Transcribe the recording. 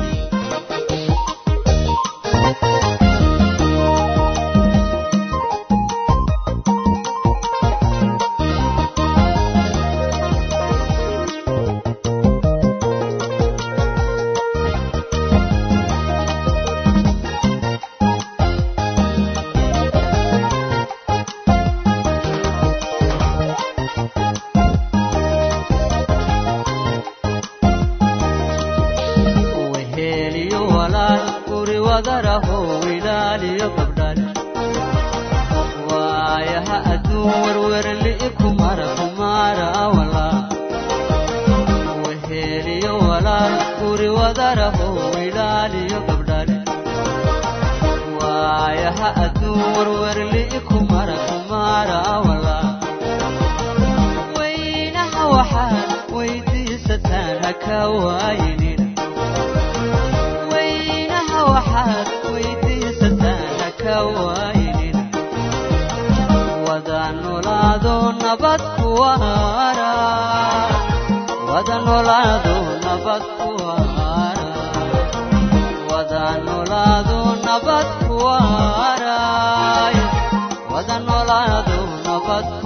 weheliyo walaal guri wadaraho wilaaliyo gabdhale waayaha adduun werwerli kumara kumara walaa weheliyo walaal guri wadaraho wilaaliyo gabdhale waayaha adduun werwerli kumara kumara walaa weynaha waxaad weydiisataan haka waayinina nabad